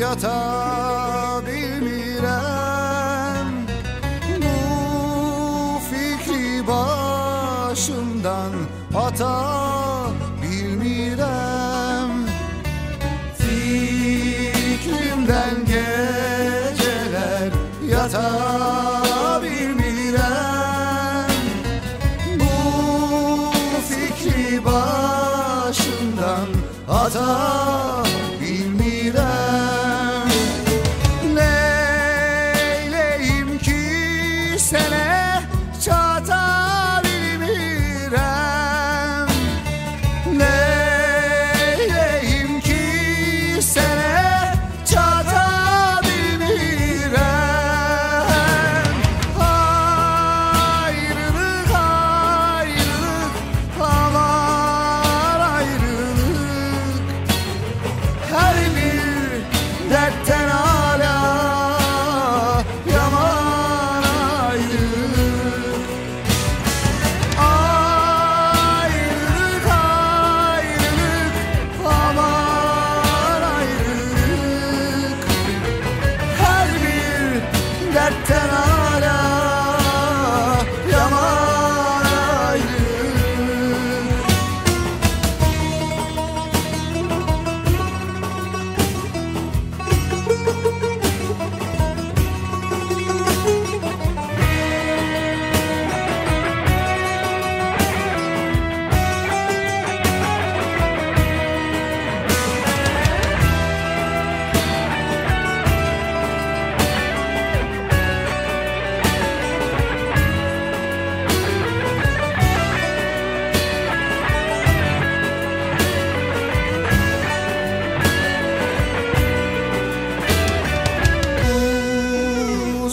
yata bilmirəm Bu fikri başımdan ata bilmirəm Fikrimdən gecələr yata bilmirəm Bu fikri başımdan ata bilmirəm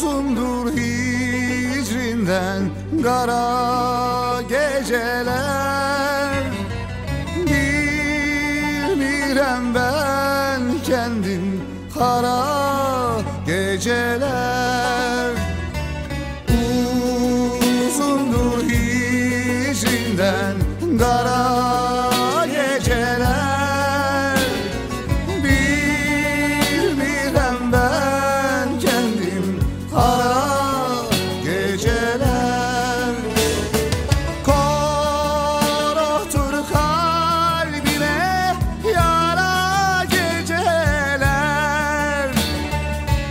uzundur hicrinden kara geceler. Bilmirem ben kendim kara geceler. Uzundur hicrinden kara